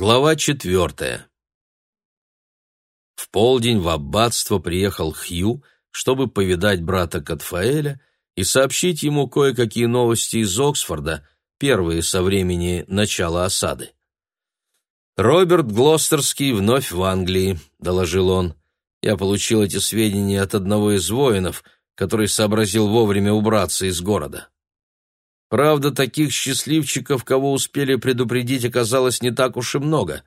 Глава четвертая. В полдень в аббатство приехал Хью, чтобы повидать брата Катфаэля и сообщить ему кое-какие новости из Оксфорда, первые со времени начала осады. «Роберт Глостерский вновь в Англии», — доложил он. «Я получил эти сведения от одного из воинов, который сообразил вовремя убраться из города». Правда, таких счастливчиков, кого успели предупредить, оказалось не так уж и много.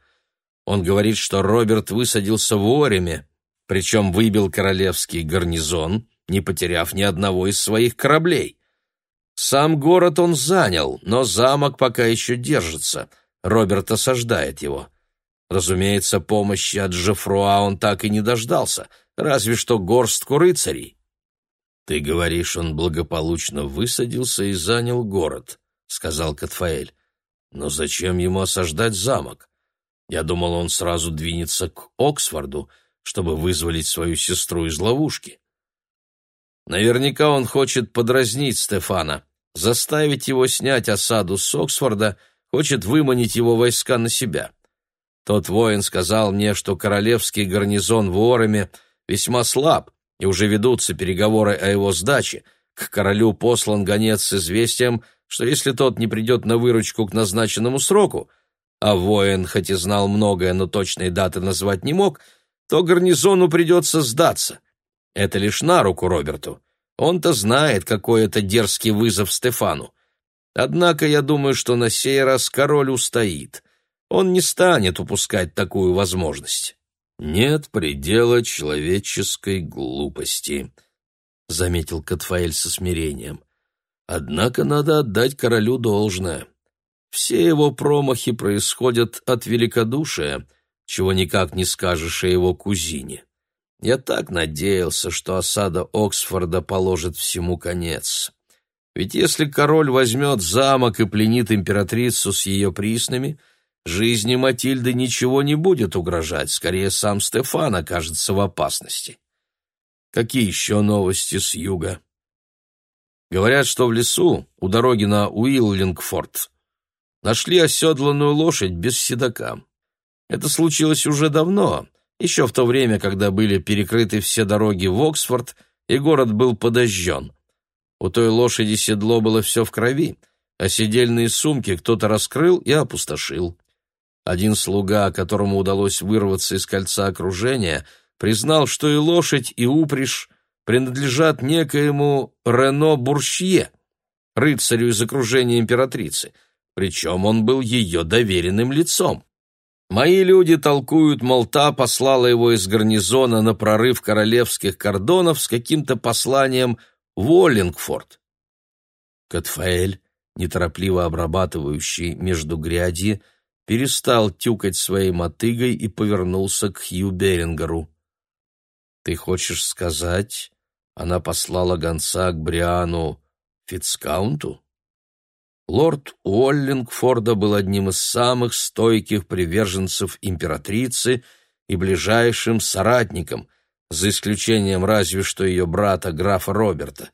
Он говорит, что Роберт высадился в Ореме, причем выбил королевский гарнизон, не потеряв ни одного из своих кораблей. Сам город он занял, но замок пока еще держится. Роберт осаждает его. Разумеется, помощи от Жефруа он так и не дождался, разве что горстку рыцарей. «Ты говоришь, он благополучно высадился и занял город», — сказал Катфаэль. «Но зачем ему осаждать замок? Я думал, он сразу двинется к Оксфорду, чтобы вызволить свою сестру из ловушки». Наверняка он хочет подразнить Стефана, заставить его снять осаду с Оксфорда, хочет выманить его войска на себя. Тот воин сказал мне, что королевский гарнизон в Ороме весьма слаб, и уже ведутся переговоры о его сдаче. К королю послан гонец с известием, что если тот не придет на выручку к назначенному сроку, а воин хоть и знал многое, но точной даты назвать не мог, то гарнизону придется сдаться. Это лишь на руку Роберту. Он-то знает, какой это дерзкий вызов Стефану. Однако я думаю, что на сей раз король устоит. Он не станет упускать такую возможность. «Нет предела человеческой глупости», — заметил Катфаэль со смирением. «Однако надо отдать королю должное. Все его промахи происходят от великодушия, чего никак не скажешь о его кузине. Я так надеялся, что осада Оксфорда положит всему конец. Ведь если король возьмет замок и пленит императрицу с ее приснами — Жизни Матильды ничего не будет угрожать, скорее сам Стефан окажется в опасности. Какие еще новости с юга? Говорят, что в лесу, у дороги на Уиллингфорд, нашли оседланную лошадь без седока. Это случилось уже давно, еще в то время, когда были перекрыты все дороги в Оксфорд, и город был подожжен. У той лошади седло было все в крови, а седельные сумки кто-то раскрыл и опустошил. Один слуга, которому удалось вырваться из кольца окружения, признал, что и лошадь, и упряжь принадлежат некоему Рено Буршье, рыцарю из окружения императрицы, причем он был ее доверенным лицом. Мои люди толкуют, мол, та послала его из гарнизона на прорыв королевских кордонов с каким-то посланием в Уоллингфорд. Катфаэль, неторопливо обрабатывающий между гряди, перестал тюкать своей мотыгой и повернулся к Хью Берингеру. «Ты хочешь сказать, она послала гонца к Бриану Фицкаунту?» Лорд Уоллингфорда был одним из самых стойких приверженцев императрицы и ближайшим соратником, за исключением разве что ее брата графа Роберта.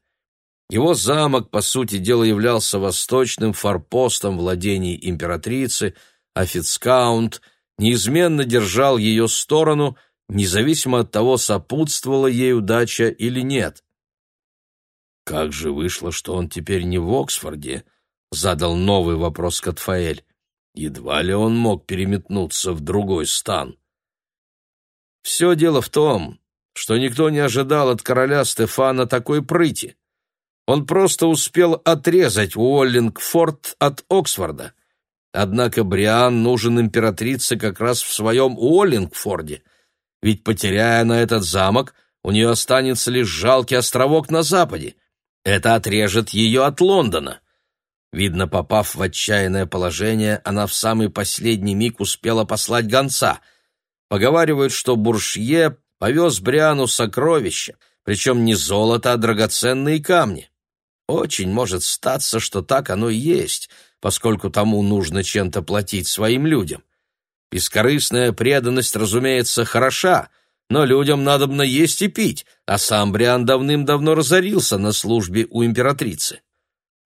Его замок, по сути дела, являлся восточным форпостом владений императрицы – а Фицкаунт неизменно держал ее сторону, независимо от того, сопутствовала ей удача или нет. «Как же вышло, что он теперь не в Оксфорде?» — задал новый вопрос Катфаэль. «Едва ли он мог переметнуться в другой стан?» «Все дело в том, что никто не ожидал от короля Стефана такой прыти. Он просто успел отрезать Уоллингфорд от Оксфорда. Однако Бриан нужен императрице как раз в своем Уоллингфорде, ведь, потеряя на этот замок, у нее останется лишь жалкий островок на западе. Это отрежет ее от Лондона. Видно, попав в отчаянное положение, она в самый последний миг успела послать гонца. Поговаривают, что Буршье повез Бриану сокровища, причем не золото, а драгоценные камни. Очень может статься, что так оно и есть — поскольку тому нужно чем-то платить своим людям. Бескорыстная преданность, разумеется, хороша, но людям надобно есть и пить, а сам Бриан давным-давно разорился на службе у императрицы.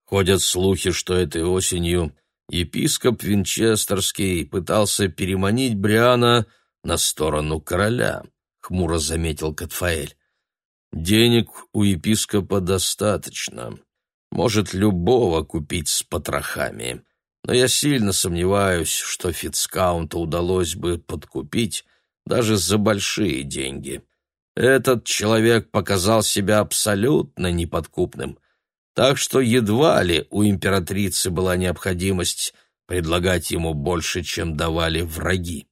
Ходят слухи, что этой осенью епископ Винчестерский пытался переманить Бриана на сторону короля, хмуро заметил Катфаэль. Денег у епископа достаточно. Может любого купить с потрохами. Но я сильно сомневаюсь, что Фицкаунта удалось бы подкупить даже за большие деньги. Этот человек показал себя абсолютно неподкупным, так что едва ли у императрицы была необходимость предлагать ему больше, чем давали враги.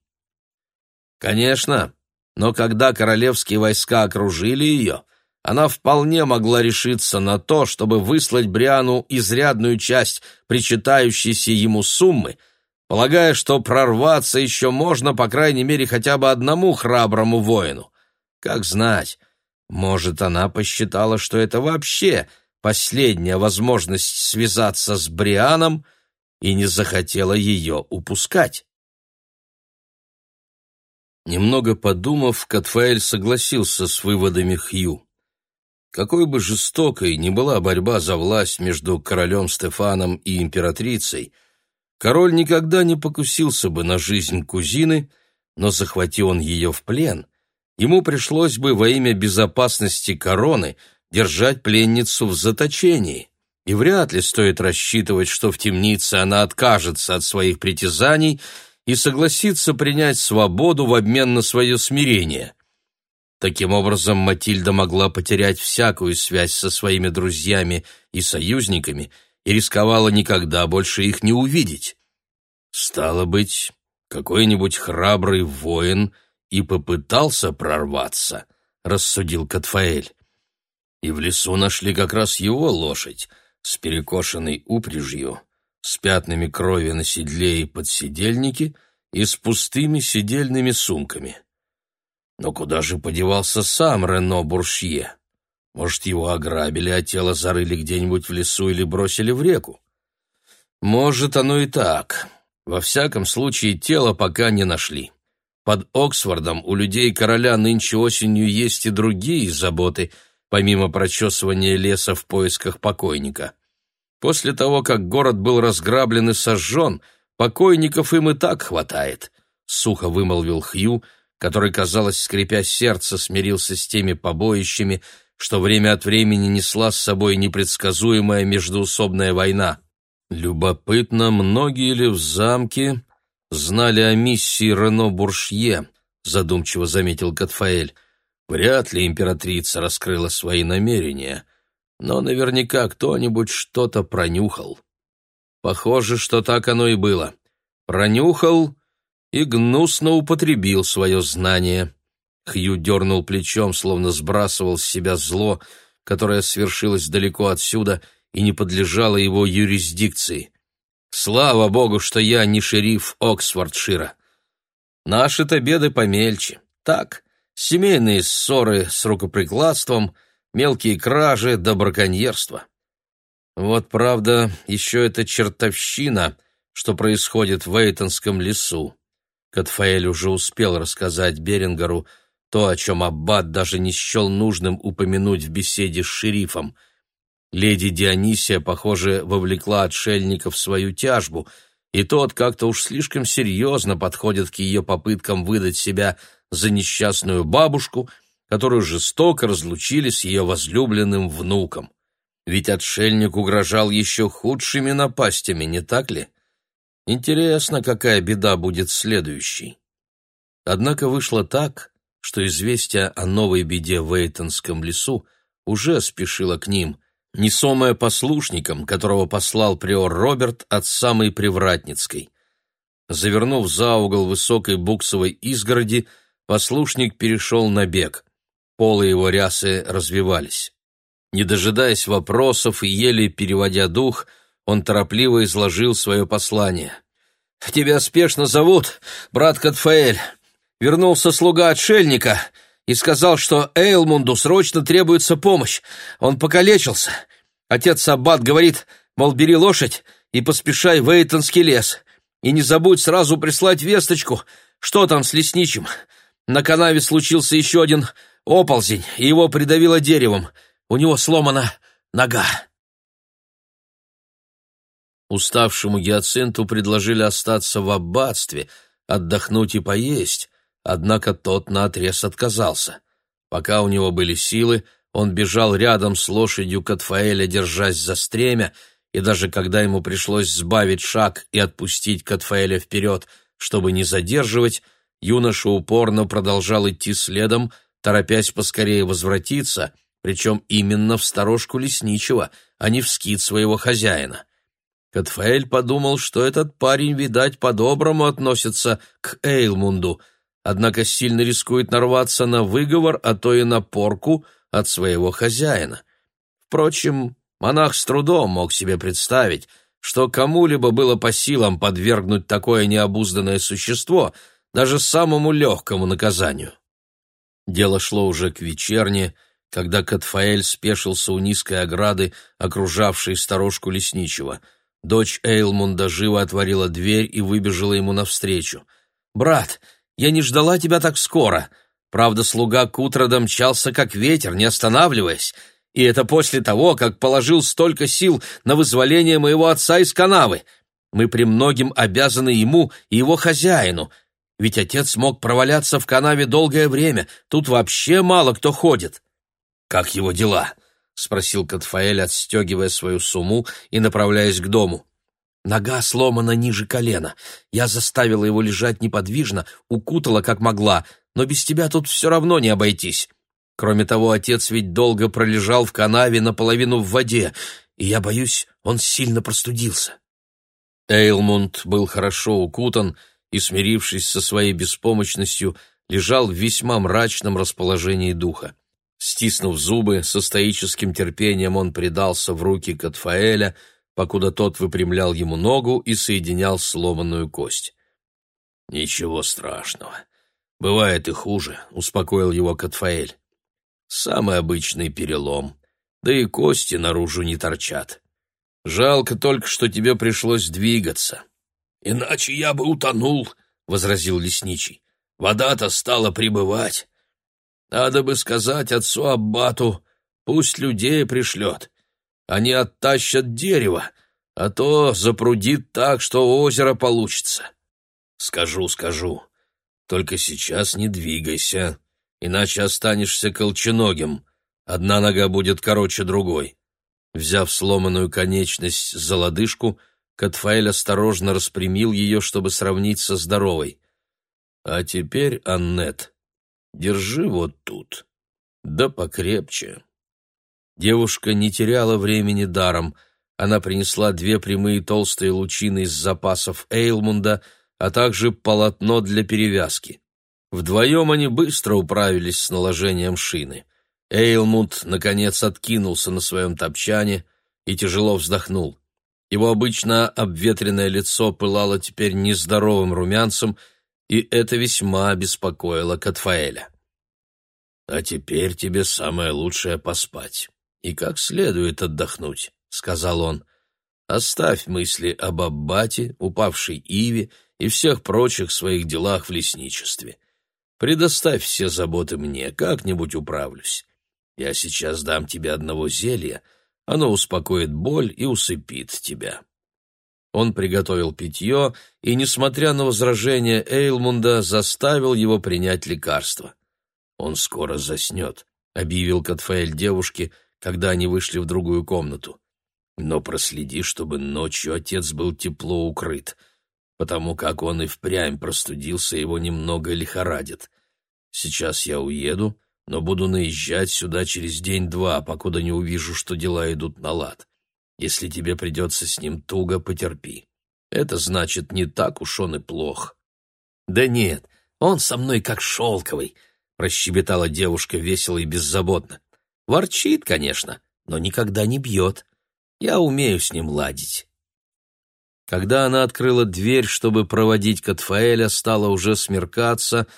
Конечно, но когда королевские войска окружили ее, она вполне могла решиться на то, чтобы выслать Бриану изрядную часть причитающейся ему суммы, полагая, что прорваться еще можно, по крайней мере, хотя бы одному храброму воину. Как знать, может, она посчитала, что это вообще последняя возможность связаться с Брианом и не захотела ее упускать. Немного подумав, Катфаэль согласился с выводами Хью. Какой бы жестокой ни была борьба за власть между королем Стефаном и императрицей, король никогда не покусился бы на жизнь кузины, но захватил он ее в плен, ему пришлось бы во имя безопасности короны держать пленницу в заточении, и вряд ли стоит рассчитывать, что в темнице она откажется от своих притязаний и согласится принять свободу в обмен на свое смирение. Таким образом, Матильда могла потерять всякую связь со своими друзьями и союзниками и рисковала никогда больше их не увидеть. Стало быть, какой-нибудь храбрый воин и попытался прорваться, рассудил Катфаэль. И в лесу нашли как раз его лошадь с перекошенной упряжью, с пятнами крови на седле и подседельнике и с пустыми седельными сумками. Но куда же подевался сам Рено Буршье? Может, его ограбили, а тело зарыли где-нибудь в лесу или бросили в реку? Может, оно и так. Во всяком случае, тело пока не нашли. Под Оксфордом у людей короля нынче осенью есть и другие заботы, помимо прочесывания леса в поисках покойника. После того, как город был разграблен и сожжен, покойников им и так хватает, — сухо вымолвил Хью, который, казалось, скрипя сердце, смирился с теми побоищами, что время от времени несла с собой непредсказуемая междоусобная война. Любопытно, многие ли в замке знали о миссии Рено Буршье, задумчиво заметил Катфаэль. Вряд ли императрица раскрыла свои намерения, но наверняка кто-нибудь что-то пронюхал. Похоже, что так оно и было. Пронюхал и гнусно употребил свое знание. Хью дернул плечом, словно сбрасывал с себя зло, которое свершилось далеко отсюда и не подлежало его юрисдикции. Слава богу, что я не шериф Оксфордшира. Наши-то беды помельче. Так, семейные ссоры с рукоприкладством, мелкие кражи да браконьерство. Вот правда, еще эта чертовщина, что происходит в Эйтонском лесу. Катфаэль уже успел рассказать Берингеру то, о чем Аббат даже не счел нужным упомянуть в беседе с шерифом — Леди Дионисия, похоже, вовлекла отшельника в свою тяжбу, и тот как-то уж слишком серьезно подходит к ее попыткам выдать себя за несчастную бабушку, которую жестоко разлучили с ее возлюбленным внуком. Ведь отшельник угрожал еще худшими напастями, не так ли? Интересно, какая беда будет следующей. Однако вышло так, что известие о новой беде в Эйтонском лесу уже спешило к ним, несомая послушником, которого послал приор Роберт от самой Привратницкой. Завернув за угол высокой буксовой изгороди, послушник перешел на бег. Полы его рясы развивались. Не дожидаясь вопросов и еле переводя дух, он торопливо изложил свое послание. «Тебя спешно зовут, брат Катфаэль. Вернулся слуга отшельника и сказал, что Эйлмунду срочно требуется помощь. Он покалечился. Отец Аббат говорит, мол, бери лошадь и поспешай в Эйтонский лес. И не забудь сразу прислать весточку, что там с лесничим. На канаве случился еще один оползень, и его придавило деревом. У него сломана нога. Уставшему Гиацинту предложили остаться в аббатстве, отдохнуть и поесть, однако тот наотрез отказался. Пока у него были силы, он бежал рядом с лошадью Катфаэля, держась за стремя, и даже когда ему пришлось сбавить шаг и отпустить Катфаэля вперед, чтобы не задерживать, юноша упорно продолжал идти следом, торопясь поскорее возвратиться, причем именно в сторожку лесничего, а не в скит своего хозяина. Катфаэль подумал, что этот парень, видать, по-доброму относится к Эйлмунду, однако сильно рискует нарваться на выговор, а то и на порку от своего хозяина. Впрочем, монах с трудом мог себе представить, что кому-либо было по силам подвергнуть такое необузданное существо даже самому легкому наказанию. Дело шло уже к вечерне, когда Катфаэль спешился у низкой ограды, окружавшей сторожку лесничего. Дочь Эйлмунда живо отворила дверь и выбежала ему навстречу. «Брат, я не ждала тебя так скоро!» Правда, слуга к утру домчался, как ветер, не останавливаясь, и это после того, как положил столько сил на вызволение моего отца из канавы. Мы премногим обязаны ему и его хозяину, ведь отец мог проваляться в канаве долгое время, тут вообще мало кто ходит. «Как его дела?» — спросил Катфаэль, отстегивая свою сумму и направляясь к дому. Нога сломана ниже колена. Я заставила его лежать неподвижно, укутала как могла, но без тебя тут все равно не обойтись. Кроме того, отец ведь долго пролежал в канаве наполовину в воде, и я боюсь, он сильно простудился. Эйлмунд был хорошо укутан и, смирившись со своей беспомощностью, лежал в весьма мрачном расположении духа. Стиснув зубы, со стоическим терпением он предался в руки Катфаэля, покуда тот выпрямлял ему ногу и соединял сломанную кость. «Ничего страшного. Бывает и хуже», — успокоил его Катфаэль. «Самый обычный перелом. Да и кости наружу не торчат. Жалко только, что тебе пришлось двигаться». «Иначе я бы утонул», — возразил лесничий. «Вода-то стала прибывать». Надо бы сказать отцу Аббату, пусть людей пришлет. Они оттащат дерево, а то запрудит так, что озеро получится. Скажу, скажу. Только сейчас не двигайся, иначе останешься колченогим. Одна нога будет короче другой. Взяв сломанную конечность за лодыжку, Катфаэль осторожно распрямил ее, чтобы сравнить со здоровой. А теперь, Аннет, Держи вот тут. Да покрепче. Девушка не теряла времени даром. Она принесла две прямые толстые лучины из запасов Эйлмунда, а также полотно для перевязки. Вдвоем они быстро управились с наложением шины. Эйлмунд, наконец, откинулся на своем топчане и тяжело вздохнул. Его обычно обветренное лицо пылало теперь нездоровым румянцем — и это весьма беспокоило Катфаэля. «А теперь тебе самое лучшее поспать и как следует отдохнуть», — сказал он. «Оставь мысли об Аббате, упавшей Иве и всех прочих своих делах в лесничестве. Предоставь все заботы мне, как-нибудь управлюсь. Я сейчас дам тебе одного зелья, оно успокоит боль и усыпит тебя». Он приготовил питье и, несмотря на возражения Эйлмунда, заставил его принять лекарство. «Он скоро заснет», — объявил Катфаэль девушке, когда они вышли в другую комнату. «Но проследи, чтобы ночью отец был тепло укрыт, потому как он и впрямь простудился, его немного лихорадит. Сейчас я уеду, но буду наезжать сюда через день-два, покуда не увижу, что дела идут на лад. Если тебе придется с ним туго, потерпи. Это значит, не так уж он и плох. Да нет, он со мной как шелковый, прощебетала девушка весело и беззаботно. Ворчит, конечно, но никогда не бьет. Я умею с ним ладить. Когда она открыла дверь, чтобы проводить Катфаэля, стало уже смеркаться,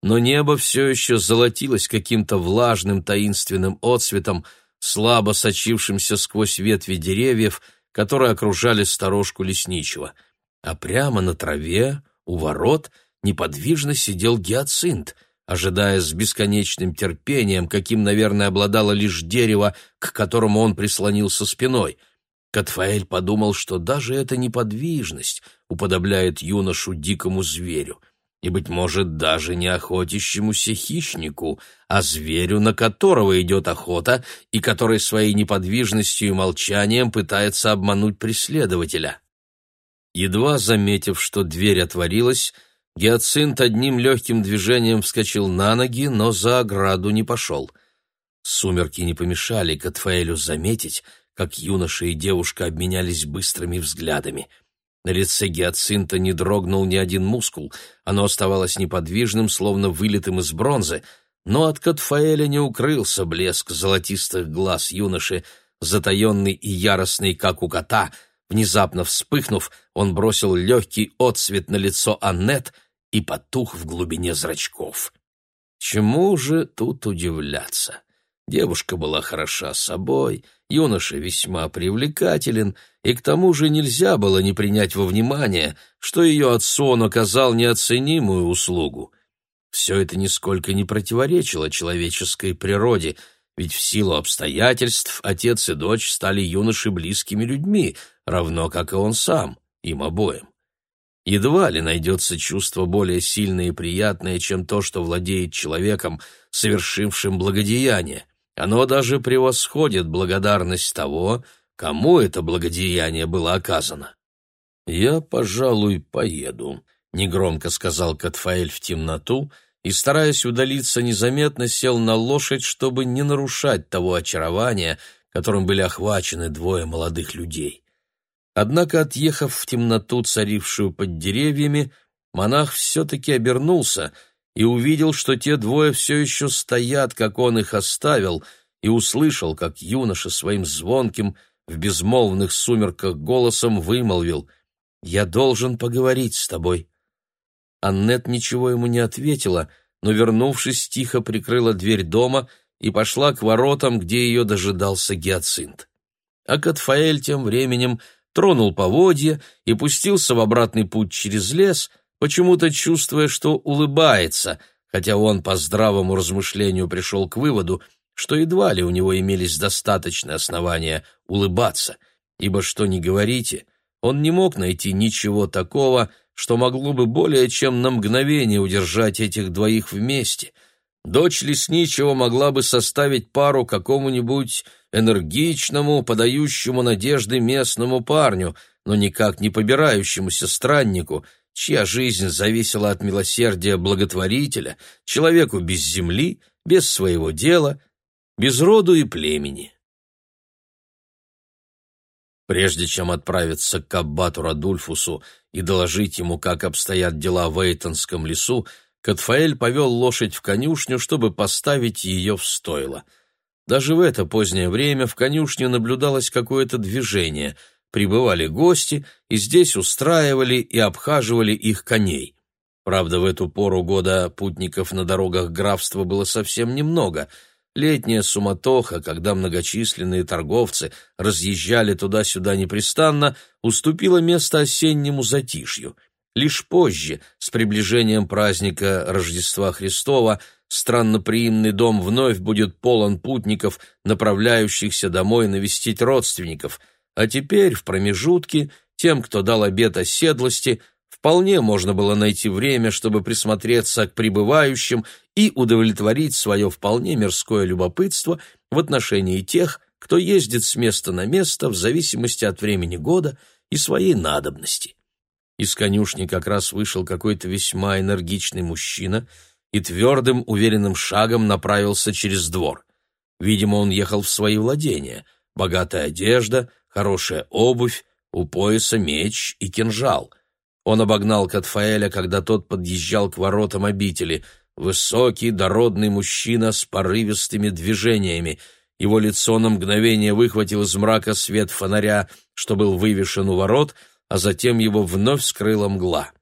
но небо все еще золотилось каким-то влажным таинственным отсветом, слабо сочившимся сквозь ветви деревьев, которые окружали сторожку лесничего. А прямо на траве, у ворот, неподвижно сидел гиацинт, ожидая с бесконечным терпением, каким, наверное, обладало лишь дерево, к которому он прислонился спиной. Катфаэль подумал, что даже эта неподвижность уподобляет юношу дикому зверю, и, быть может, даже не охотящемуся хищнику, а зверю, на которого идет охота и который своей неподвижностью и молчанием пытается обмануть преследователя. Едва заметив, что дверь отворилась, Гиацинт одним легким движением вскочил на ноги, но за ограду не пошел. Сумерки не помешали Катфаэлю заметить, как юноша и девушка обменялись быстрыми взглядами. На лице Гиацинта не дрогнул ни один мускул, оно оставалось неподвижным, словно вылитым из бронзы, но от Катфаэля не укрылся блеск золотистых глаз юноши, затаенный и яростный, как у кота — Внезапно вспыхнув, он бросил легкий отсвет на лицо Аннет и потух в глубине зрачков. Чему же тут удивляться? Девушка была хороша собой, юноша весьма привлекателен, и к тому же нельзя было не принять во внимание, что ее отцу он оказал неоценимую услугу. Все это нисколько не противоречило человеческой природе, ведь в силу обстоятельств отец и дочь стали юноши близкими людьми — равно как и он сам, им обоим. Едва ли найдется чувство более сильное и приятное, чем то, что владеет человеком, совершившим благодеяние. Оно даже превосходит благодарность того, кому это благодеяние было оказано. «Я, пожалуй, поеду», — негромко сказал Катфаэль в темноту и, стараясь удалиться незаметно, сел на лошадь, чтобы не нарушать того очарования, которым были охвачены двое молодых людей. Однако, отъехав в темноту, царившую под деревьями, монах все-таки обернулся и увидел, что те двое все еще стоят, как он их оставил, и услышал, как юноша своим звонким, в безмолвных сумерках голосом вымолвил «Я должен поговорить с тобой». Аннет ничего ему не ответила, но, вернувшись, тихо прикрыла дверь дома и пошла к воротам, где ее дожидался Гиацинт. А Катфаэль тем временем тронул поводья и пустился в обратный путь через лес, почему-то чувствуя, что улыбается, хотя он по здравому размышлению пришел к выводу, что едва ли у него имелись достаточные основания улыбаться, ибо, что ни говорите, он не мог найти ничего такого, что могло бы более чем на мгновение удержать этих двоих вместе. Дочь лесничего могла бы составить пару какому-нибудь энергичному, подающему надежды местному парню, но никак не побирающемуся страннику, чья жизнь зависела от милосердия благотворителя, человеку без земли, без своего дела, без роду и племени. Прежде чем отправиться к аббату Радульфусу и доложить ему, как обстоят дела в Эйтонском лесу, Катфаэль повел лошадь в конюшню, чтобы поставить ее в стойло — даже в это позднее время в конюшне наблюдалось какое-то движение. Прибывали гости и здесь устраивали и обхаживали их коней. Правда, в эту пору года путников на дорогах графства было совсем немного. Летняя суматоха, когда многочисленные торговцы разъезжали туда-сюда непрестанно, уступила место осеннему затишью. Лишь позже, с приближением праздника Рождества Христова, странноприимный дом вновь будет полон путников, направляющихся домой навестить родственников, а теперь, в промежутке, тем, кто дал обет оседлости, вполне можно было найти время, чтобы присмотреться к прибывающим и удовлетворить свое вполне мирское любопытство в отношении тех, кто ездит с места на место в зависимости от времени года и своей надобности. Из конюшни как раз вышел какой-то весьма энергичный мужчина — и твердым, уверенным шагом направился через двор. Видимо, он ехал в свои владения. Богатая одежда, хорошая обувь, у пояса меч и кинжал. Он обогнал Катфаэля, когда тот подъезжал к воротам обители. Высокий, дородный мужчина с порывистыми движениями. Его лицо на мгновение выхватил из мрака свет фонаря, что был вывешен у ворот, а затем его вновь скрыла мгла.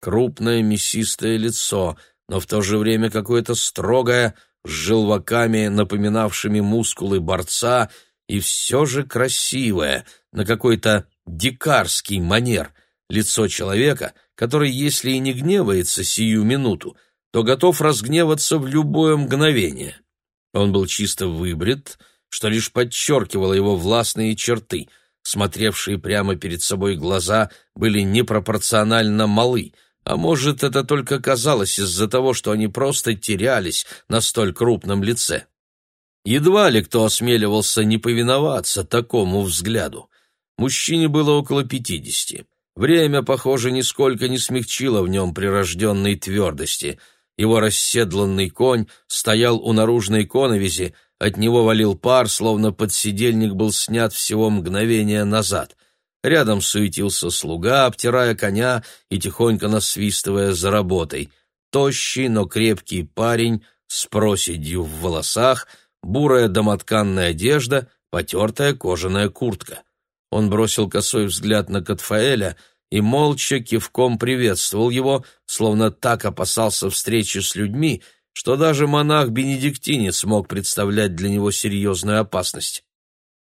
Крупное мясистое лицо — но в то же время какое-то строгое, с желваками, напоминавшими мускулы борца, и все же красивое, на какой-то дикарский манер, лицо человека, который, если и не гневается сию минуту, то готов разгневаться в любое мгновение. Он был чисто выбрит, что лишь подчеркивало его властные черты, смотревшие прямо перед собой глаза были непропорционально малы, а может, это только казалось из-за того, что они просто терялись на столь крупном лице. Едва ли кто осмеливался не повиноваться такому взгляду. Мужчине было около пятидесяти. Время, похоже, нисколько не смягчило в нем прирожденной твердости. Его расседланный конь стоял у наружной коновизи, от него валил пар, словно подсидельник был снят всего мгновение назад. Рядом суетился слуга, обтирая коня и тихонько насвистывая за работой. Тощий, но крепкий парень с проседью в волосах, бурая домотканная одежда, потертая кожаная куртка. Он бросил косой взгляд на Катфаэля и молча кивком приветствовал его, словно так опасался встречи с людьми, что даже монах-бенедиктинец мог представлять для него серьезную опасность.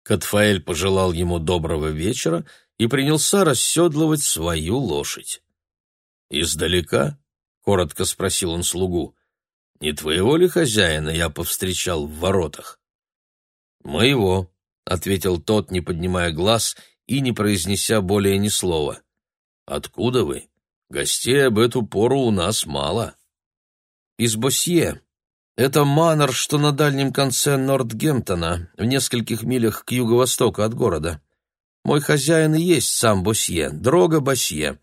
Катфаэль пожелал ему доброго вечера и принялся расседлывать свою лошадь. «Издалека?» — коротко спросил он слугу. «Не твоего ли хозяина я повстречал в воротах?» «Моего», — ответил тот, не поднимая глаз и не произнеся более ни слова. «Откуда вы? Гостей об эту пору у нас мало» из Босье. Это манор, что на дальнем конце Нортгемптона, в нескольких милях к юго-востоку от города. Мой хозяин и есть сам Босье, Дрога Босье.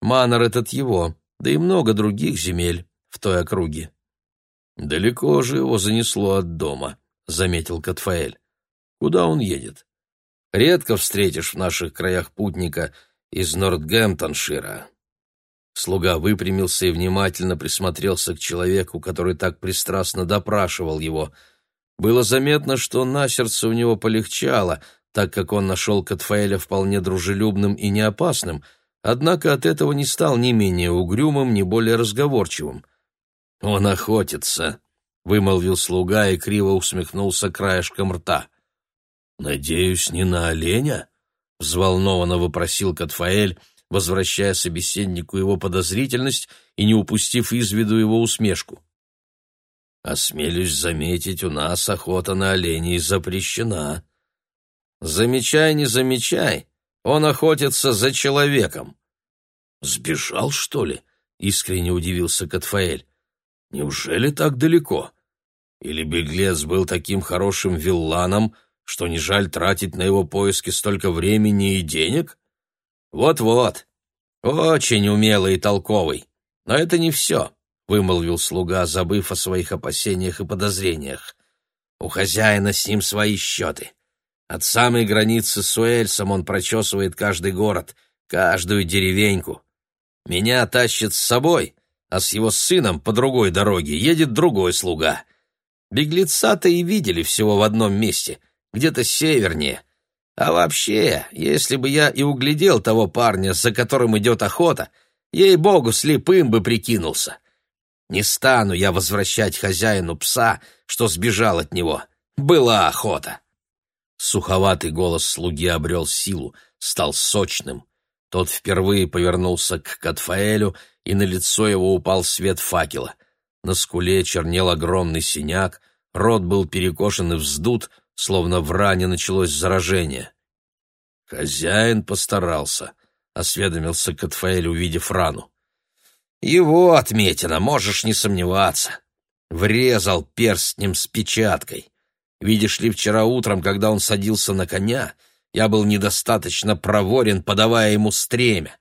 Манор этот его, да и много других земель в той округе. «Далеко же его занесло от дома», — заметил Катфаэль. «Куда он едет? Редко встретишь в наших краях путника из Нортгемптоншира. Слуга выпрямился и внимательно присмотрелся к человеку, который так пристрастно допрашивал его. Было заметно, что на сердце у него полегчало, так как он нашел Катфаэля вполне дружелюбным и неопасным, однако от этого не стал ни менее угрюмым, ни более разговорчивым. «Он охотится», — вымолвил слуга и криво усмехнулся краешком рта. «Надеюсь, не на оленя?» — взволнованно вопросил Катфаэль, — возвращая собеседнику его подозрительность и не упустив из виду его усмешку. «Осмелюсь заметить, у нас охота на оленей запрещена». «Замечай, не замечай, он охотится за человеком». «Сбежал, что ли?» — искренне удивился Катфаэль. «Неужели так далеко? Или беглец был таким хорошим вилланом, что не жаль тратить на его поиски столько времени и денег?» «Вот-вот. Очень умелый и толковый. Но это не все», — вымолвил слуга, забыв о своих опасениях и подозрениях. «У хозяина с ним свои счеты. От самой границы с Уэльсом он прочесывает каждый город, каждую деревеньку. Меня тащит с собой, а с его сыном по другой дороге едет другой слуга. Беглеца-то и видели всего в одном месте, где-то севернее, а вообще, если бы я и углядел того парня, за которым идет охота, ей-богу, слепым бы прикинулся. Не стану я возвращать хозяину пса, что сбежал от него. Была охота. Суховатый голос слуги обрел силу, стал сочным. Тот впервые повернулся к Катфаэлю, и на лицо его упал свет факела. На скуле чернел огромный синяк, рот был перекошен и вздут, словно в ране началось заражение. «Хозяин постарался», — осведомился Катфаэль, увидев рану. «Его отметина, можешь не сомневаться. Врезал перстнем с печаткой. Видишь ли, вчера утром, когда он садился на коня, я был недостаточно проворен, подавая ему стремя».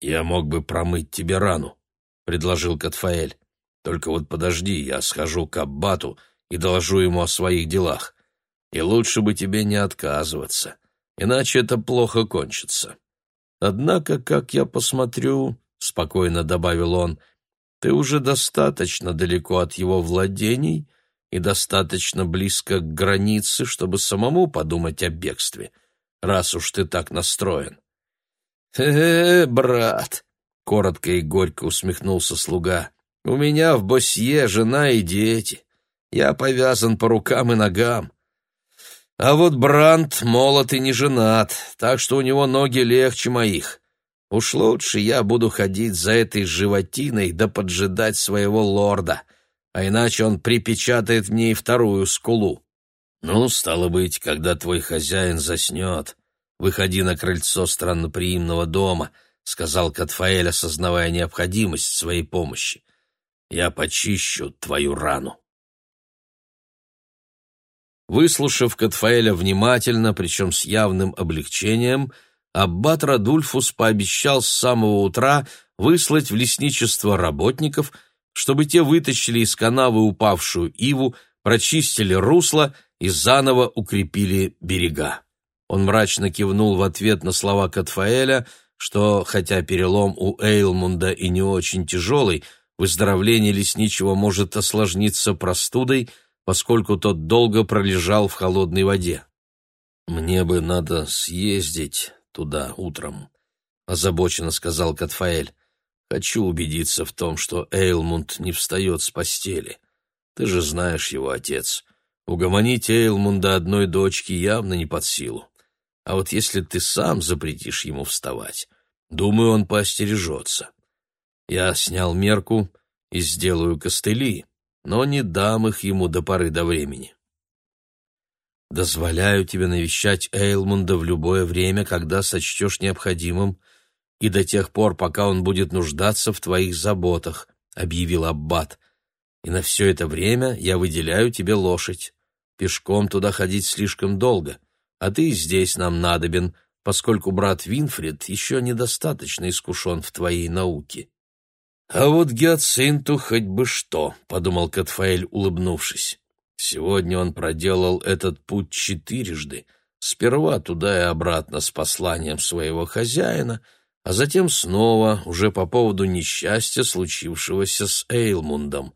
«Я мог бы промыть тебе рану», — предложил Катфаэль. «Только вот подожди, я схожу к Аббату и доложу ему о своих делах. И лучше бы тебе не отказываться, иначе это плохо кончится. Однако, как я посмотрю, — спокойно добавил он, — ты уже достаточно далеко от его владений и достаточно близко к границе, чтобы самому подумать о бегстве, раз уж ты так настроен. «Э, брат!» — коротко и горько усмехнулся слуга. «У меня в Босье жена и дети. Я повязан по рукам и ногам. А вот Бранд молод и не женат, так что у него ноги легче моих. Уж лучше я буду ходить за этой животиной да поджидать своего лорда, а иначе он припечатает мне и вторую скулу. Ну, стало быть, когда твой хозяин заснет, выходи на крыльцо странноприимного дома», — сказал Катфаэль, осознавая необходимость своей помощи. «Я почищу твою рану». Выслушав Катфаэля внимательно, причем с явным облегчением, аббат Радульфус пообещал с самого утра выслать в лесничество работников, чтобы те вытащили из канавы упавшую иву, прочистили русло и заново укрепили берега. Он мрачно кивнул в ответ на слова Катфаэля, что, хотя перелом у Эйлмунда и не очень тяжелый, выздоровление лесничего может осложниться простудой – поскольку тот долго пролежал в холодной воде. «Мне бы надо съездить туда утром», — озабоченно сказал Катфаэль. «Хочу убедиться в том, что Эйлмунд не встает с постели. Ты же знаешь его отец. Угомонить Эйлмунда одной дочки явно не под силу. А вот если ты сам запретишь ему вставать, думаю, он поостережется. Я снял мерку и сделаю костыли, но не дам их ему до поры до времени. Дозволяю тебе навещать Эйлмунда в любое время, когда сочтешь необходимым, и до тех пор, пока он будет нуждаться в твоих заботах, — объявил Аббат. И на все это время я выделяю тебе лошадь. Пешком туда ходить слишком долго, а ты здесь нам надобен, поскольку брат Винфрид еще недостаточно искушен в твоей науке. «А вот Гиацинту хоть бы что», — подумал Катфаэль, улыбнувшись. Сегодня он проделал этот путь четырежды, сперва туда и обратно с посланием своего хозяина, а затем снова, уже по поводу несчастья, случившегося с Эйлмундом.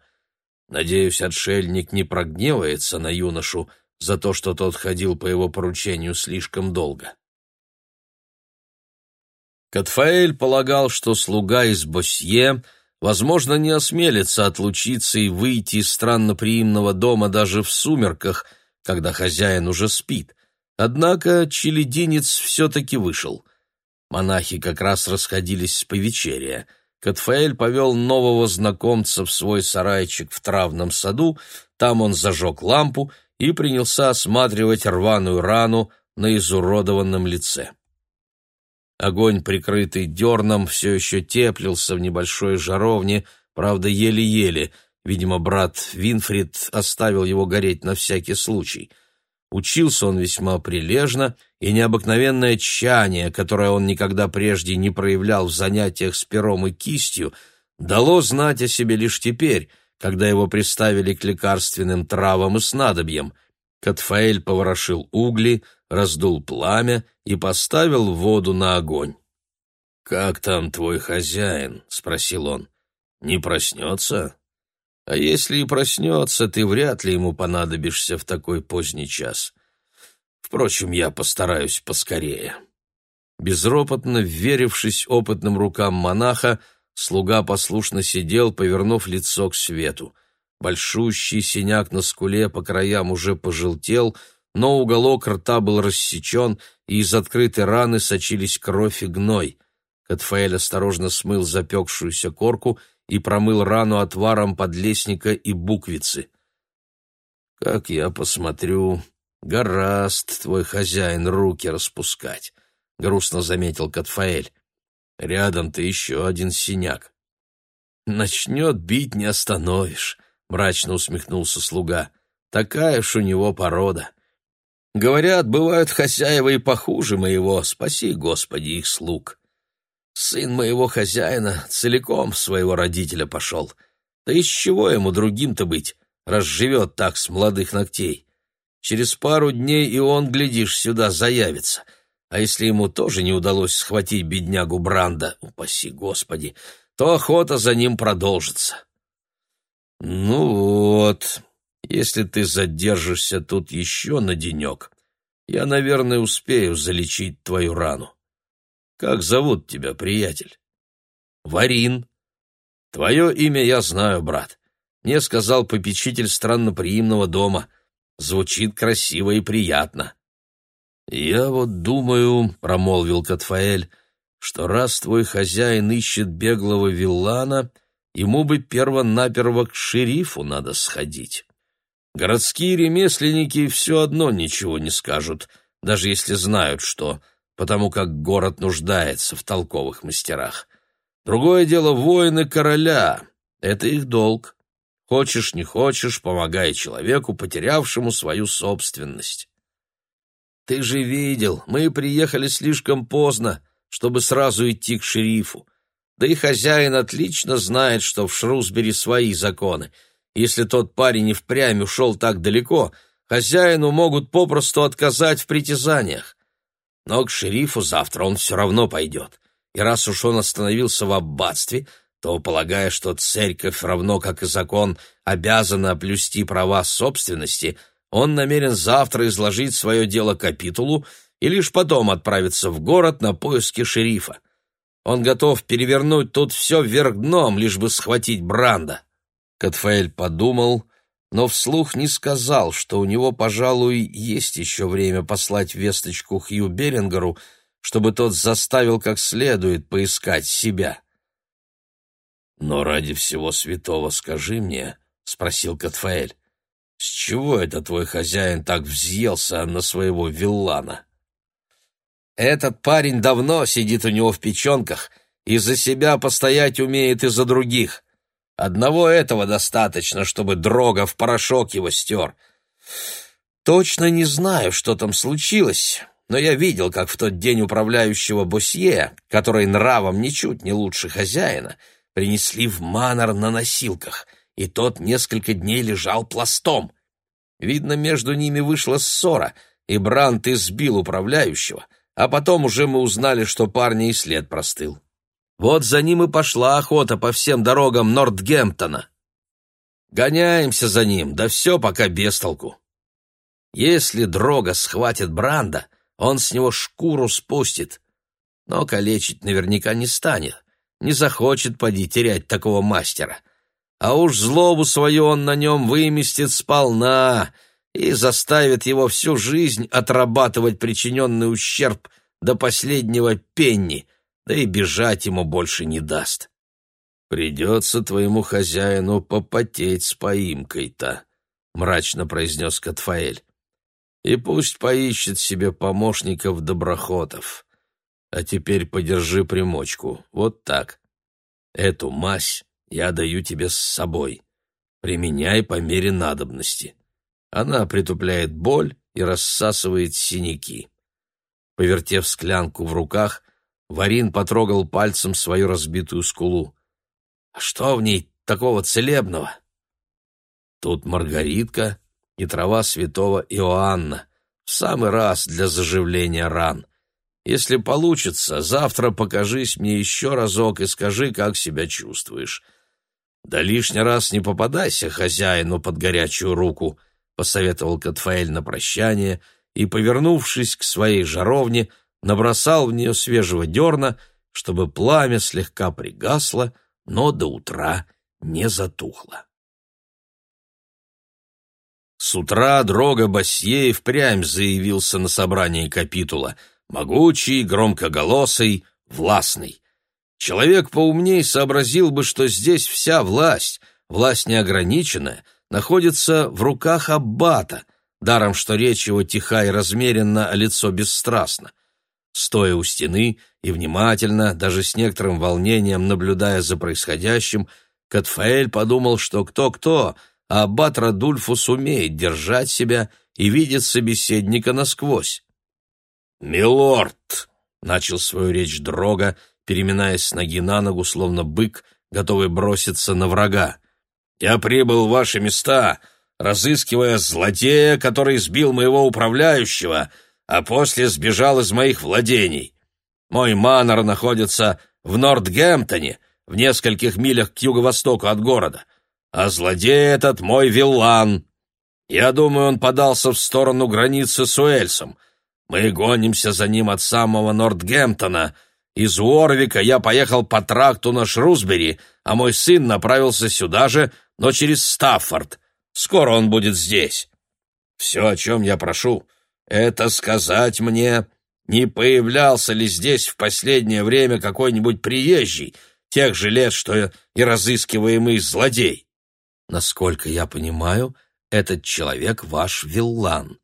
Надеюсь, отшельник не прогневается на юношу за то, что тот ходил по его поручению слишком долго. Катфаэль полагал, что слуга из Босье — возможно, не осмелится отлучиться и выйти из странноприимного дома даже в сумерках, когда хозяин уже спит. Однако челединец все-таки вышел. Монахи как раз расходились с повечерия. Катфаэль повел нового знакомца в свой сарайчик в травном саду, там он зажег лампу и принялся осматривать рваную рану на изуродованном лице. Огонь, прикрытый дерном, все еще теплился в небольшой жаровне, правда, еле-еле. Видимо, брат Винфрид оставил его гореть на всякий случай. Учился он весьма прилежно, и необыкновенное тщание, которое он никогда прежде не проявлял в занятиях с пером и кистью, дало знать о себе лишь теперь, когда его приставили к лекарственным травам и снадобьям. Катфаэль поворошил угли, раздул пламя и поставил воду на огонь. «Как там твой хозяин?» — спросил он. «Не проснется?» «А если и проснется, ты вряд ли ему понадобишься в такой поздний час. Впрочем, я постараюсь поскорее». Безропотно верившись опытным рукам монаха, слуга послушно сидел, повернув лицо к свету. Большущий синяк на скуле по краям уже пожелтел, но уголок рта был рассечен, и из открытой раны сочились кровь и гной. Катфаэль осторожно смыл запекшуюся корку и промыл рану отваром подлесника и буквицы. «Как я посмотрю, гораст твой хозяин руки распускать», — грустно заметил Катфаэль. «Рядом-то еще один синяк». «Начнет бить, не остановишь», мрачно усмехнулся слуга. Такая уж у него порода. Говорят, бывают хозяева и похуже моего, спаси, Господи, их слуг. Сын моего хозяина целиком своего родителя пошел. Да из чего ему другим-то быть, раз живет так с молодых ногтей? Через пару дней и он, глядишь, сюда заявится. А если ему тоже не удалось схватить беднягу Бранда, упаси Господи, то охота за ним продолжится. «Ну вот, если ты задержишься тут еще на денек, я, наверное, успею залечить твою рану. Как зовут тебя, приятель?» «Варин. Твое имя я знаю, брат. Мне сказал попечитель странноприимного дома. Звучит красиво и приятно». «Я вот думаю», — промолвил Катфаэль, — «что раз твой хозяин ищет беглого виллана, ему бы перво-наперво к шерифу надо сходить. Городские ремесленники все одно ничего не скажут, даже если знают что, потому как город нуждается в толковых мастерах. Другое дело воины короля. Это их долг. Хочешь, не хочешь, помогай человеку, потерявшему свою собственность. Ты же видел, мы приехали слишком поздно, чтобы сразу идти к шерифу. Да и хозяин отлично знает, что в Шрусбери свои законы. Если тот парень и впрямь ушел так далеко, хозяину могут попросту отказать в притязаниях. Но к шерифу завтра он все равно пойдет. И раз уж он остановился в аббатстве, то, полагая, что церковь, равно как и закон, обязана оплюсти права собственности, он намерен завтра изложить свое дело капитулу и лишь потом отправиться в город на поиски шерифа. Он готов перевернуть тут все вверх дном, лишь бы схватить Бранда. Катфаэль подумал, но вслух не сказал, что у него, пожалуй, есть еще время послать весточку Хью Берингеру, чтобы тот заставил как следует поискать себя. «Но ради всего святого скажи мне», — спросил Катфаэль, — «с чего это твой хозяин так взъелся на своего виллана?» «Этот парень давно сидит у него в печенках и за себя постоять умеет и за других. Одного этого достаточно, чтобы дрога в порошок его стер. Точно не знаю, что там случилось, но я видел, как в тот день управляющего Босье, который нравом ничуть не лучше хозяина, — принесли в манор на носилках, и тот несколько дней лежал пластом. Видно, между ними вышла ссора, и Брант избил управляющего, а потом уже мы узнали, что парня и след простыл. Вот за ним и пошла охота по всем дорогам Нортгемптона. Гоняемся за ним, да все пока без толку. Если Дрога схватит Бранда, он с него шкуру спустит, но калечить наверняка не станет не захочет поди терять такого мастера. А уж злобу свою он на нем выместит сполна и заставит его всю жизнь отрабатывать причиненный ущерб до последнего пенни, да и бежать ему больше не даст. «Придется твоему хозяину попотеть с поимкой-то», — мрачно произнес Катфаэль. «И пусть поищет себе помощников-доброхотов. А теперь подержи примочку. Вот так. Эту мазь я даю тебе с собой. Применяй по мере надобности. Она притупляет боль и рассасывает синяки. Повертев склянку в руках, Варин потрогал пальцем свою разбитую скулу. «А что в ней такого целебного?» «Тут маргаритка и трава святого Иоанна. В самый раз для заживления ран. Если получится, завтра покажись мне еще разок и скажи, как себя чувствуешь. Да лишний раз не попадайся хозяину под горячую руку, — посоветовал Катфаэль на прощание и, повернувшись к своей жаровне, набросал в нее свежего дерна, чтобы пламя слегка пригасло, но до утра не затухло. С утра Дрога Басье впрямь заявился на собрании капитула — Могучий, громкоголосый, властный. Человек поумней сообразил бы, что здесь вся власть, власть неограниченная, находится в руках аббата, даром что речь его тиха и размеренна, а лицо бесстрастно. Стоя у стены и внимательно, даже с некоторым волнением наблюдая за происходящим, Катфаэль подумал, что кто-кто, а аббат Радульфус умеет держать себя и видит собеседника насквозь. «Милорд!» — начал свою речь Дрога, переминаясь с ноги на ногу, словно бык, готовый броситься на врага. «Я прибыл в ваши места, разыскивая злодея, который сбил моего управляющего, а после сбежал из моих владений. Мой манор находится в Нортгемптоне, в нескольких милях к юго-востоку от города, а злодей этот мой виллан. Я думаю, он подался в сторону границы с Уэльсом». Мы гонимся за ним от самого Нортгемптона. Из Уорвика я поехал по тракту на Шрусбери, а мой сын направился сюда же, но через Стаффорд. Скоро он будет здесь. Все, о чем я прошу, это сказать мне, не появлялся ли здесь в последнее время какой-нибудь приезжий, тех же лет, что и разыскиваемый злодей. Насколько я понимаю, этот человек ваш виллан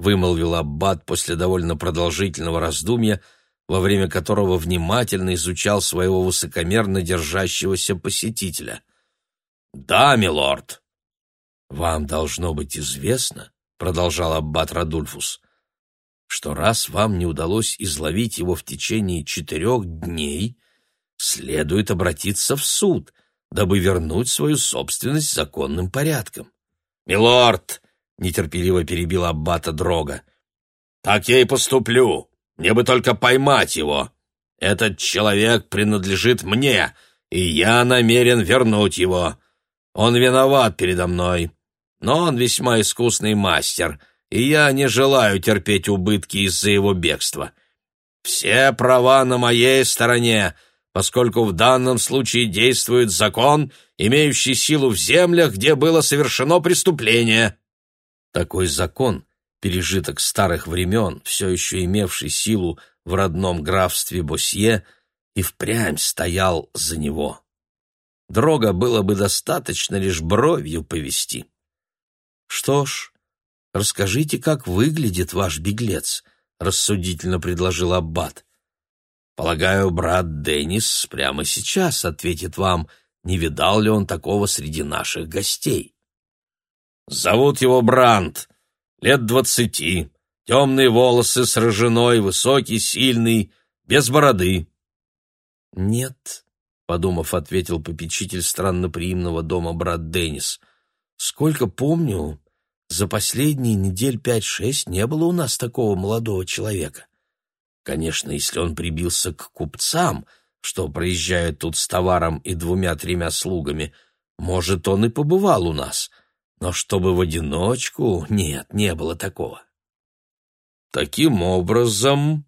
вымолвил аббат после довольно продолжительного раздумья, во время которого внимательно изучал своего высокомерно держащегося посетителя. «Да, милорд». «Вам должно быть известно», — продолжал аббат Радульфус, «что раз вам не удалось изловить его в течение четырех дней, следует обратиться в суд, дабы вернуть свою собственность законным порядком». «Милорд!» — нетерпеливо перебил аббата Дрога. «Так я и поступлю. Мне бы только поймать его. Этот человек принадлежит мне, и я намерен вернуть его. Он виноват передо мной, но он весьма искусный мастер, и я не желаю терпеть убытки из-за его бегства. Все права на моей стороне, поскольку в данном случае действует закон, имеющий силу в землях, где было совершено преступление. Такой закон, пережиток старых времен, все еще имевший силу в родном графстве Босье, и впрямь стоял за него. Дрога было бы достаточно лишь бровью повести. «Что ж, расскажите, как выглядит ваш беглец», — рассудительно предложил Аббат. «Полагаю, брат Деннис прямо сейчас ответит вам, не видал ли он такого среди наших гостей». «Зовут его Бранд, лет двадцати, темные волосы с рыжиной, высокий, сильный, без бороды». «Нет, подумав, ответил попечитель странноприимного дома брат Деннис. Сколько помню, за последние недель пять-шесть не было у нас такого молодого человека. Конечно, если он прибился к купцам, что проезжают тут с товаром и двумя-тремя слугами, может, он и побывал у нас, но чтобы в одиночку, нет, не было такого. Таким образом,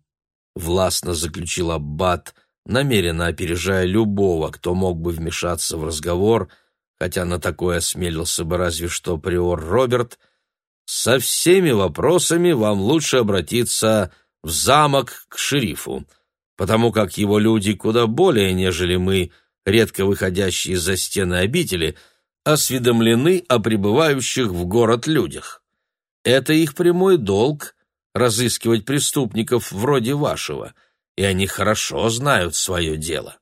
властно заключил аббат, намеренно опережая любого, кто мог бы вмешаться в разговор, хотя на такое осмелился бы разве что приор Роберт, со всеми вопросами вам лучше обратиться в замок к шерифу, потому как его люди куда более, нежели мы, редко выходящие за стены обители, осведомлены о прибывающих в город людях. Это их прямой долг — разыскивать преступников вроде вашего — и они хорошо знают свое дело.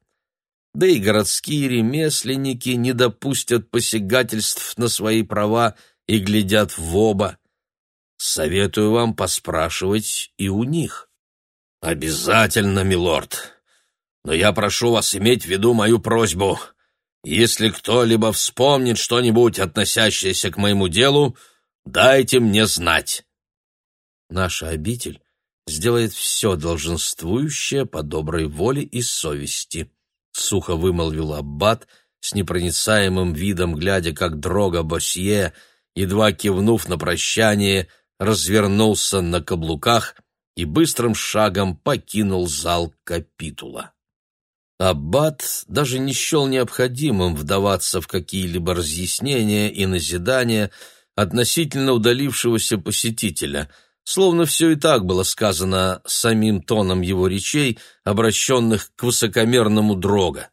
Да и городские ремесленники не допустят посягательств на свои права и глядят в оба. Советую вам поспрашивать и у них. Обязательно, милорд. Но я прошу вас иметь в виду мою просьбу. Если кто-либо вспомнит что-нибудь, относящееся к моему делу, дайте мне знать. Наша обитель сделает все долженствующее по доброй воле и совести», — сухо вымолвил Аббат, с непроницаемым видом глядя, как дрога Босье, едва кивнув на прощание, развернулся на каблуках и быстрым шагом покинул зал капитула. Аббат даже не счел необходимым вдаваться в какие-либо разъяснения и назидания относительно удалившегося посетителя — словно все и так было сказано самим тоном его речей, обращенных к высокомерному Дрога.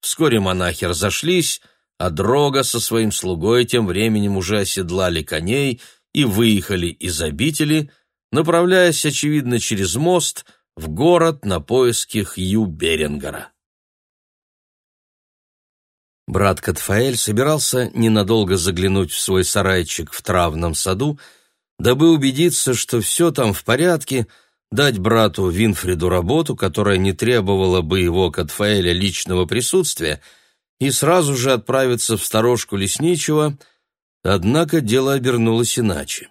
Вскоре монахи разошлись, а Дрога со своим слугой тем временем уже оседлали коней и выехали из обители, направляясь, очевидно, через мост в город на поиски Хью Берингера. Брат Катфаэль собирался ненадолго заглянуть в свой сарайчик в травном саду, дабы убедиться, что все там в порядке, дать брату Винфриду работу, которая не требовала бы его Катфаэля личного присутствия, и сразу же отправиться в сторожку лесничего, однако дело обернулось иначе.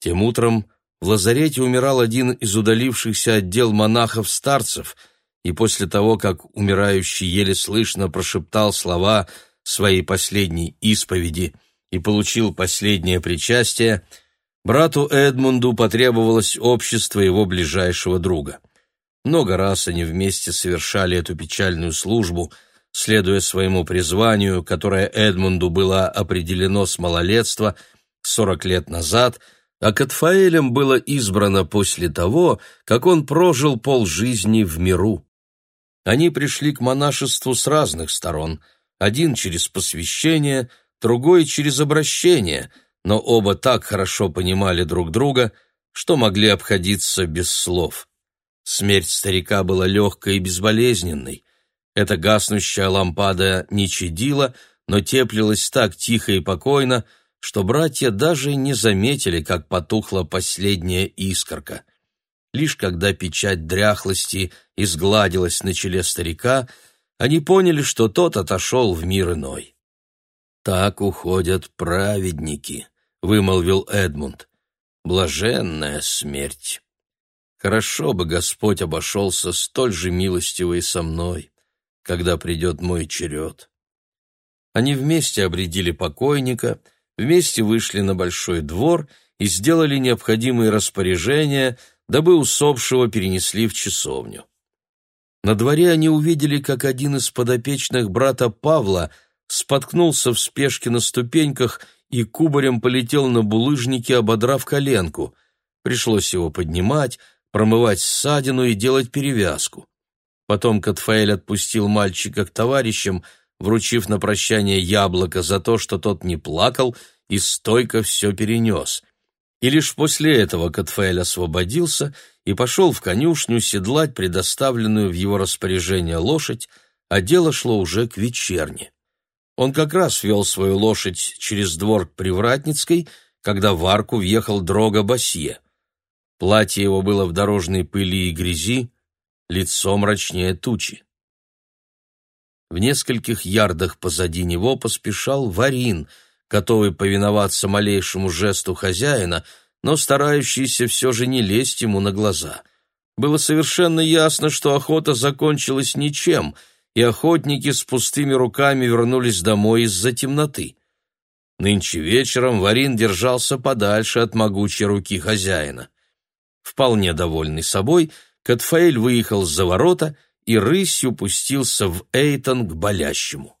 Тем утром в лазарете умирал один из удалившихся отдел монахов-старцев, и после того, как умирающий еле слышно прошептал слова своей последней исповеди и получил последнее причастие, Брату Эдмунду потребовалось общество его ближайшего друга. Много раз они вместе совершали эту печальную службу, следуя своему призванию, которое Эдмунду было определено с малолетства сорок лет назад, а Катфаэлем было избрано после того, как он прожил полжизни в миру. Они пришли к монашеству с разных сторон, один через посвящение, другой через обращение – но оба так хорошо понимали друг друга, что могли обходиться без слов. Смерть старика была легкой и безболезненной. Эта гаснущая лампада не чадила, но теплилась так тихо и покойно, что братья даже не заметили, как потухла последняя искорка. Лишь когда печать дряхлости изгладилась на челе старика, они поняли, что тот отошел в мир иной. «Так уходят праведники», — вымолвил Эдмунд. «Блаженная смерть! Хорошо бы Господь обошелся столь же милостиво и со мной, когда придет мой черед». Они вместе обредили покойника, вместе вышли на большой двор и сделали необходимые распоряжения, дабы усопшего перенесли в часовню. На дворе они увидели, как один из подопечных брата Павла споткнулся в спешке на ступеньках и кубарем полетел на булыжнике, ободрав коленку. Пришлось его поднимать, промывать ссадину и делать перевязку. Потом Катфаэль отпустил мальчика к товарищам, вручив на прощание яблоко за то, что тот не плакал и стойко все перенес. И лишь после этого Катфаэль освободился и пошел в конюшню седлать предоставленную в его распоряжение лошадь, а дело шло уже к вечерне. Он как раз вел свою лошадь через двор к Привратницкой, когда в арку въехал Дрога Басье. Платье его было в дорожной пыли и грязи, лицо мрачнее тучи. В нескольких ярдах позади него поспешал Варин, готовый повиноваться малейшему жесту хозяина, но старающийся все же не лезть ему на глаза. Было совершенно ясно, что охота закончилась ничем — и охотники с пустыми руками вернулись домой из-за темноты. Нынче вечером Варин держался подальше от могучей руки хозяина. Вполне довольный собой, Катфаэль выехал за ворота и рысью пустился в Эйтон к болящему.